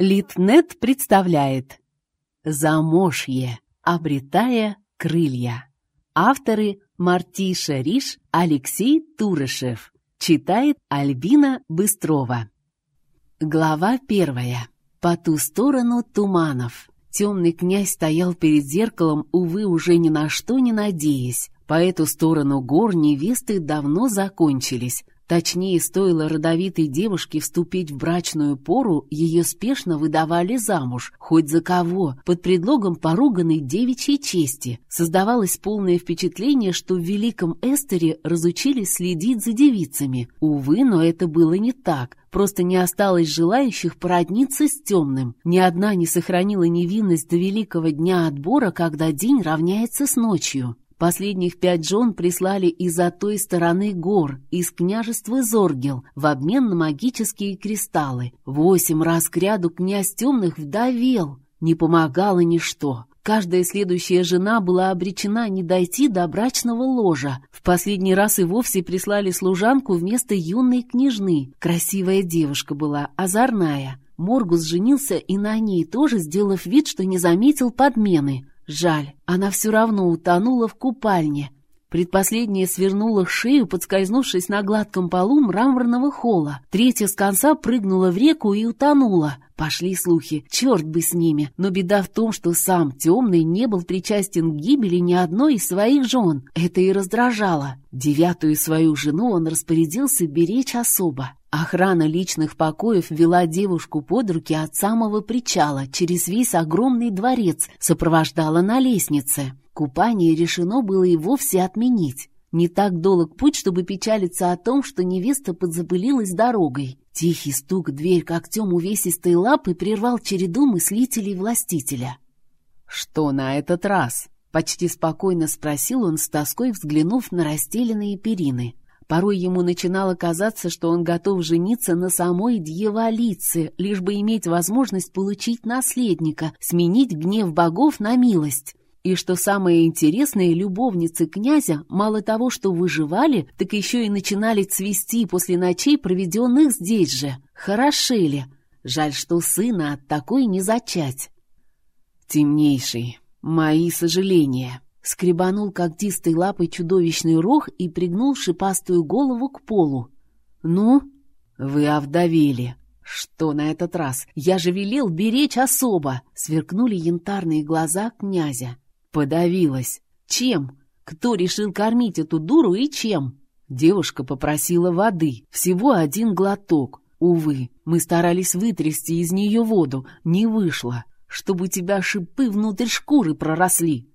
Литнет представляет Замошье, обретая крылья. Авторы Мартиша Риш, Алексей Турышев. Читает Альбина Быстрова. Глава первая. По ту сторону туманов. Темный князь стоял перед зеркалом, увы, уже ни на что не надеясь. По эту сторону гор невесты давно закончились, Точнее, стоило родовитой девушке вступить в брачную пору, ее спешно выдавали замуж, хоть за кого, под предлогом поруганной девичьей чести. Создавалось полное впечатление, что в Великом Эстере разучились следить за девицами. Увы, но это было не так. Просто не осталось желающих породниться с темным. Ни одна не сохранила невинность до великого дня отбора, когда день равняется с ночью. Последних пять жен прислали из-за той стороны гор, из княжества Зоргел, в обмен на магические кристаллы. Восемь раз к ряду князь темных вдовел. Не помогало ничто. Каждая следующая жена была обречена не дойти до брачного ложа. В последний раз и вовсе прислали служанку вместо юной княжны. Красивая девушка была, озорная. Моргус женился и на ней тоже, сделав вид, что не заметил подмены. Жаль, она все равно утонула в купальне. Предпоследняя свернула шею, подскользнувшись на гладком полу мраморного холла. Третья с конца прыгнула в реку и утонула. Пошли слухи, черт бы с ними. Но беда в том, что сам темный не был причастен к гибели ни одной из своих жен. Это и раздражало. Девятую свою жену он распорядился беречь особо. Охрана личных покоев вела девушку под руки от самого причала, через весь огромный дворец, сопровождала на лестнице. Купание решено было и вовсе отменить. Не так долг путь, чтобы печалиться о том, что невеста подзабылилась дорогой. Тихий стук дверь когтем увесистой лапы прервал череду мыслителей властителя. «Что на этот раз?» — почти спокойно спросил он с тоской, взглянув на расстеленные перины. Порой ему начинало казаться, что он готов жениться на самой дьяволице, лишь бы иметь возможность получить наследника, сменить гнев богов на милость. И что самое интересное, любовницы князя мало того, что выживали, так еще и начинали цвести после ночей, проведенных здесь же. Хорошели. Жаль, что сына от такой не зачать. Темнейший, мои сожаления. Скребанул когтистой лапой чудовищный рог и пригнул шипастую голову к полу. «Ну?» «Вы овдовели!» «Что на этот раз? Я же велел беречь особо!» Сверкнули янтарные глаза князя. «Подавилась. Чем? Кто решил кормить эту дуру и чем?» Девушка попросила воды. Всего один глоток. Увы, мы старались вытрясти из нее воду. Не вышло. Чтобы у тебя шипы внутрь шкуры проросли.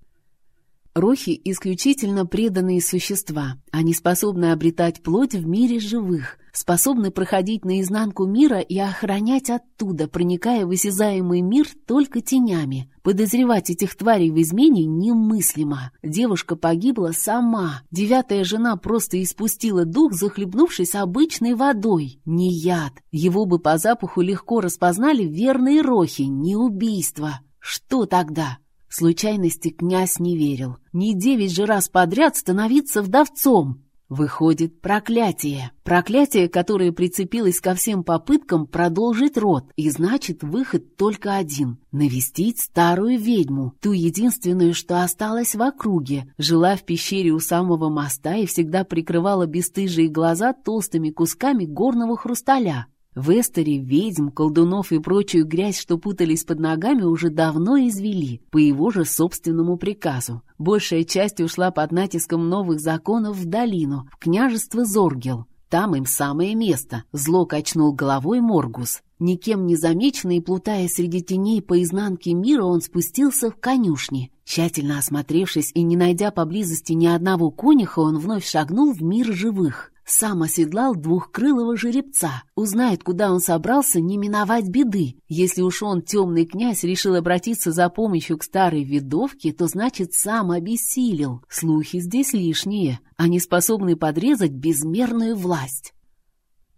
Рохи — исключительно преданные существа. Они способны обретать плоть в мире живых, способны проходить наизнанку мира и охранять оттуда, проникая в осязаемый мир только тенями. Подозревать этих тварей в измене немыслимо. Девушка погибла сама. Девятая жена просто испустила дух, захлебнувшись обычной водой. Не яд. Его бы по запаху легко распознали верные рохи, не убийство. Что тогда? Случайности князь не верил. Не девять же раз подряд становиться вдовцом. Выходит, проклятие. Проклятие, которое прицепилось ко всем попыткам продолжить род, и значит, выход только один — навестить старую ведьму, ту единственную, что осталась в округе, жила в пещере у самого моста и всегда прикрывала бесстыжие глаза толстыми кусками горного хрусталя. В Эстере ведьм, колдунов и прочую грязь, что путались под ногами, уже давно извели, по его же собственному приказу. Большая часть ушла под натиском новых законов в долину, в княжество Зоргел. Там им самое место, зло качнул головой Моргус. Никем не замеченный плутая среди теней по изнанке мира, он спустился в конюшни. Тщательно осмотревшись и не найдя поблизости ни одного конюха, он вновь шагнул в мир живых. Сам оседлал двухкрылого жеребца. Узнает, куда он собрался, не миновать беды. Если уж он, темный князь, решил обратиться за помощью к старой видовке, то значит сам обессилел. Слухи здесь лишние. Они способны подрезать безмерную власть.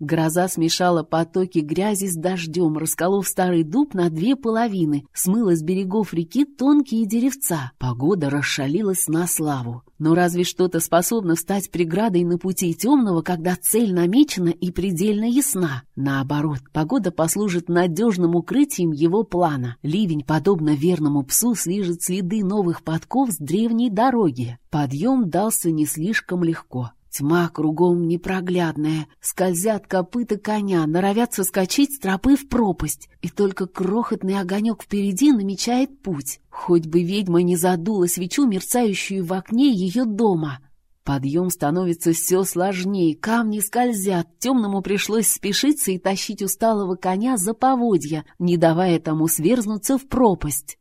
Гроза смешала потоки грязи с дождем, расколов старый дуб на две половины, смыла с берегов реки тонкие деревца. Погода расшалилась на славу. Но разве что-то способно стать преградой на пути темного, когда цель намечена и предельно ясна? Наоборот, погода послужит надежным укрытием его плана. Ливень, подобно верному псу, слижет следы новых подков с древней дороги. Подъем дался не слишком легко. Тьма кругом непроглядная, скользят копыта коня, норовят соскочить с тропы в пропасть, и только крохотный огонек впереди намечает путь. Хоть бы ведьма не задула свечу, мерцающую в окне ее дома. Подъем становится все сложнее, камни скользят, темному пришлось спешиться и тащить усталого коня за поводья, не давая тому сверзнуться в пропасть.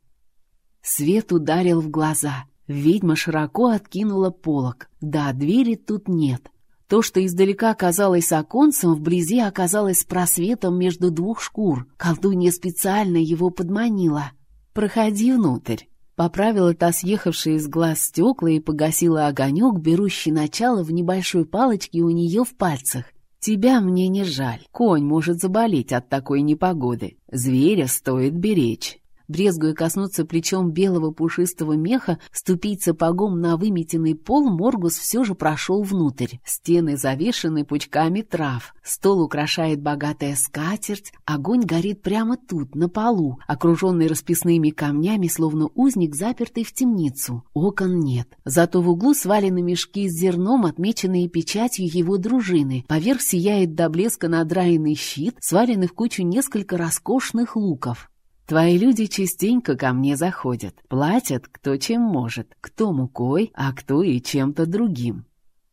Свет ударил в глаза — Ведьма широко откинула полог. Да, двери тут нет. То, что издалека казалось оконцем, вблизи оказалось просветом между двух шкур. Колдунья специально его подманила. «Проходи внутрь». Поправила та съехавшие из глаз стекла и погасила огонек, берущий начало в небольшой палочке у нее в пальцах. «Тебя мне не жаль. Конь может заболеть от такой непогоды. Зверя стоит беречь» брезгуя коснуться плечом белого пушистого меха, ступить сапогом на выметенный пол, Моргус все же прошел внутрь. Стены завешены пучками трав, стол украшает богатая скатерть, огонь горит прямо тут, на полу, окруженный расписными камнями, словно узник, запертый в темницу. Окон нет. Зато в углу свалены мешки с зерном, отмеченные печатью его дружины. Поверх сияет до блеска надраенный щит, сваленный в кучу несколько роскошных луков. Твои люди частенько ко мне заходят, платят кто чем может, кто мукой, а кто и чем-то другим.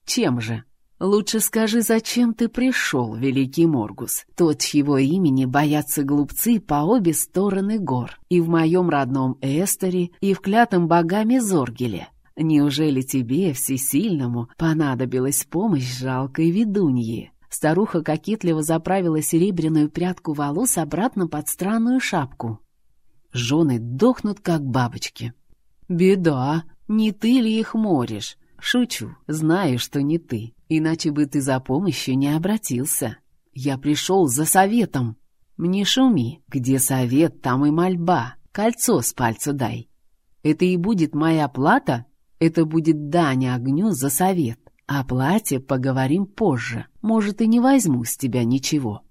Чем же? Лучше скажи, зачем ты пришел, великий Моргус, тот, чьего имени боятся глупцы по обе стороны гор, и в моем родном Эстере, и в клятом богами Зоргеле. Неужели тебе, всесильному, понадобилась помощь жалкой ведуньи?» Старуха кокетливо заправила серебряную прядку волос обратно под странную шапку. Жены дохнут, как бабочки. «Беда! Не ты ли их моришь?» «Шучу, знаю, что не ты, иначе бы ты за помощью не обратился. Я пришел за советом. Мне шуми, где совет, там и мольба. Кольцо с пальца дай. Это и будет моя плата? Это будет дань огню за совет. О плате поговорим позже. Может, и не возьму с тебя ничего».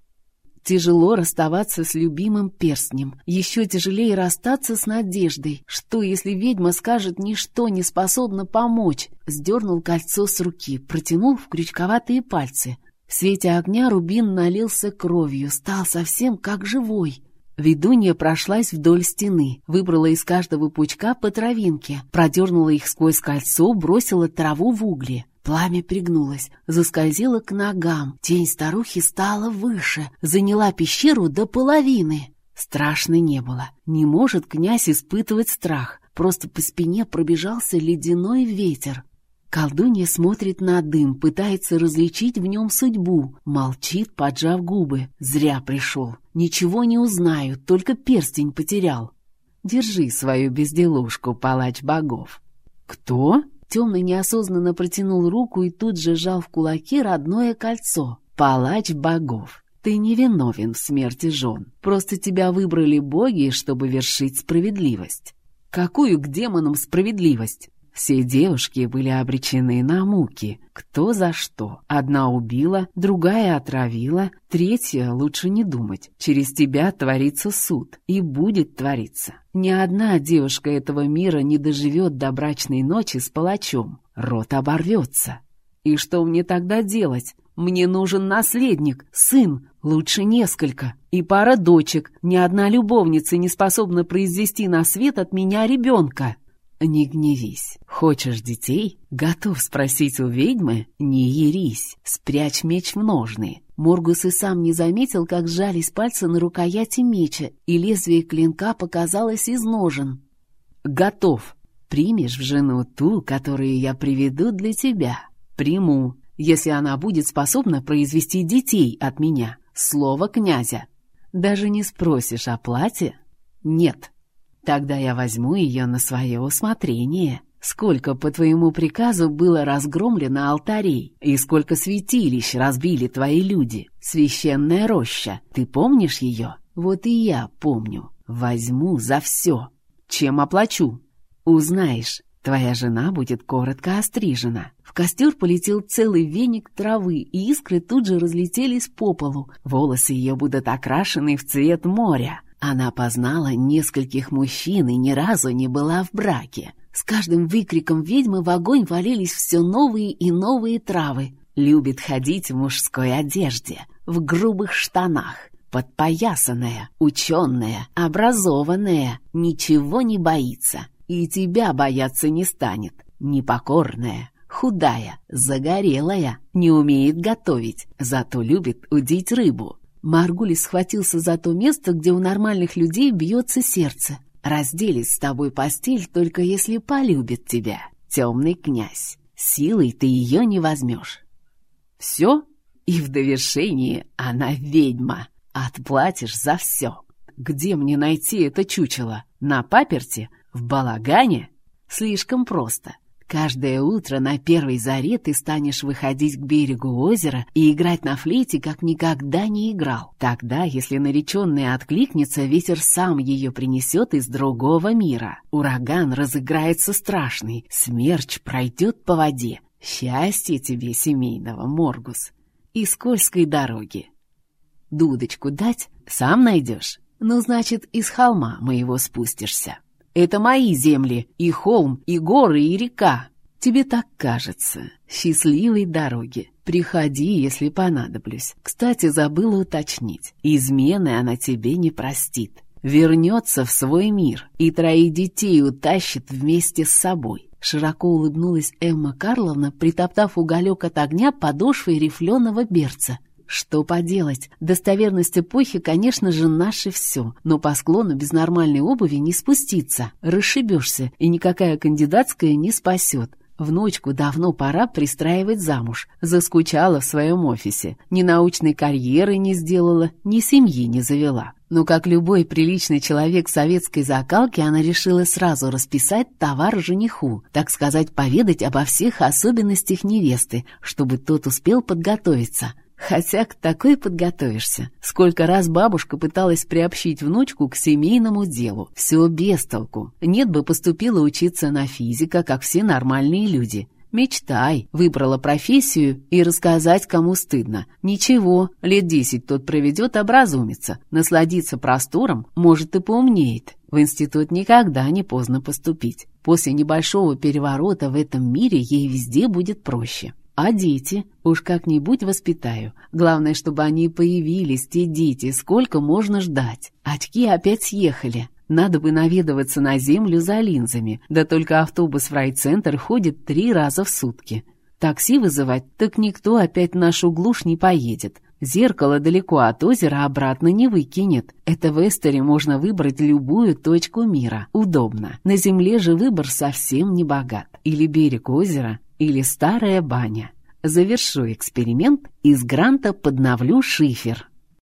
Тяжело расставаться с любимым перстнем. Еще тяжелее расстаться с надеждой. Что, если ведьма скажет, ничто не способно помочь? Сдернул кольцо с руки, протянул в крючковатые пальцы. В свете огня рубин налился кровью, стал совсем как живой. Ведунья прошлась вдоль стены, выбрала из каждого пучка по травинке, продернула их сквозь кольцо, бросила траву в угли. Пламя пригнулось, заскользило к ногам. Тень старухи стала выше, заняла пещеру до половины. Страшно не было. Не может князь испытывать страх. Просто по спине пробежался ледяной ветер. Колдунья смотрит на дым, пытается различить в нем судьбу. Молчит, поджав губы. Зря пришел. Ничего не узнаю, только перстень потерял. Держи свою безделушку, палач богов. Кто? Темный неосознанно протянул руку и тут же жал в кулаки родное кольцо. «Палач богов! Ты не виновен в смерти жен. Просто тебя выбрали боги, чтобы вершить справедливость». «Какую к демонам справедливость?» Все девушки были обречены на муки. Кто за что. Одна убила, другая отравила, третья лучше не думать. Через тебя творится суд. И будет твориться. Ни одна девушка этого мира не доживет до брачной ночи с палачом. Рот оборвется. И что мне тогда делать? Мне нужен наследник, сын, лучше несколько, и пара дочек. Ни одна любовница не способна произвести на свет от меня ребенка. «Не гневись. Хочешь детей? Готов спросить у ведьмы? Не ерись. Спрячь меч в ножны». Моргус и сам не заметил, как сжались пальцы на рукояти меча, и лезвие клинка показалось из ножен. «Готов. Примешь в жену ту, которую я приведу для тебя. Приму, если она будет способна произвести детей от меня. Слово князя. Даже не спросишь о плате? Нет». Тогда я возьму ее на свое усмотрение. Сколько по твоему приказу было разгромлено алтарей, и сколько святилищ разбили твои люди? Священная роща, ты помнишь ее? Вот и я помню. Возьму за все. Чем оплачу? Узнаешь. Твоя жена будет коротко острижена. В костер полетел целый веник травы, и искры тут же разлетелись по полу. Волосы ее будут окрашены в цвет моря. Она познала нескольких мужчин и ни разу не была в браке. С каждым выкриком ведьмы в огонь валились все новые и новые травы. Любит ходить в мужской одежде, в грубых штанах, подпоясанная, ученая, образованная, ничего не боится. И тебя бояться не станет. Непокорная, худая, загорелая, не умеет готовить, зато любит удить рыбу. Маргулис схватился за то место, где у нормальных людей бьется сердце. Разделит с тобой постель, только если полюбит тебя, темный князь. Силой ты ее не возьмешь. Все? И в довершении она ведьма. Отплатишь за все. Где мне найти это чучело? На паперте? В балагане? Слишком просто. Каждое утро на первой заре ты станешь выходить к берегу озера и играть на флейте, как никогда не играл. Тогда, если нареченная откликнется, ветер сам ее принесет из другого мира. Ураган разыграется страшный, смерч пройдет по воде. Счастье тебе, семейного, Моргус, и скользкой дороги. Дудочку дать сам найдешь. Ну, значит, из холма моего спустишься. Это мои земли, и холм, и горы, и река. Тебе так кажется. Счастливой дороги. Приходи, если понадоблюсь. Кстати, забыла уточнить. Измены она тебе не простит. Вернется в свой мир и троих детей утащит вместе с собой. Широко улыбнулась Эмма Карловна, притоптав уголек от огня подошвой рифленого берца. Что поделать, достоверность эпохи, конечно же, наше все, но по склону без нормальной обуви не спуститься, расшибешься, и никакая кандидатская не спасет. Внучку давно пора пристраивать замуж. Заскучала в своем офисе. Ни научной карьеры не сделала, ни семьи не завела. Но как любой приличный человек советской закалки, она решила сразу расписать товар жениху, так сказать, поведать обо всех особенностях невесты, чтобы тот успел подготовиться. Хотя к такой подготовишься. Сколько раз бабушка пыталась приобщить внучку к семейному делу. Все без толку. Нет бы поступила учиться на физика, как все нормальные люди. Мечтай, выбрала профессию и рассказать, кому стыдно. Ничего, лет десять тот проведет, образумится, насладится простором, может и поумнеет. В институт никогда не поздно поступить. После небольшого переворота в этом мире ей везде будет проще. А дети? Уж как-нибудь воспитаю. Главное, чтобы они появились, те дети. Сколько можно ждать? Очки опять съехали. Надо бы наведываться на землю за линзами. Да только автобус в райцентр ходит три раза в сутки. Такси вызывать, так никто опять в нашу глушь не поедет. Зеркало далеко от озера обратно не выкинет. Это в Эстере можно выбрать любую точку мира. Удобно. На земле же выбор совсем не богат. Или берег озера, или старая баня. Завершу эксперимент, из гранта подновлю шифер.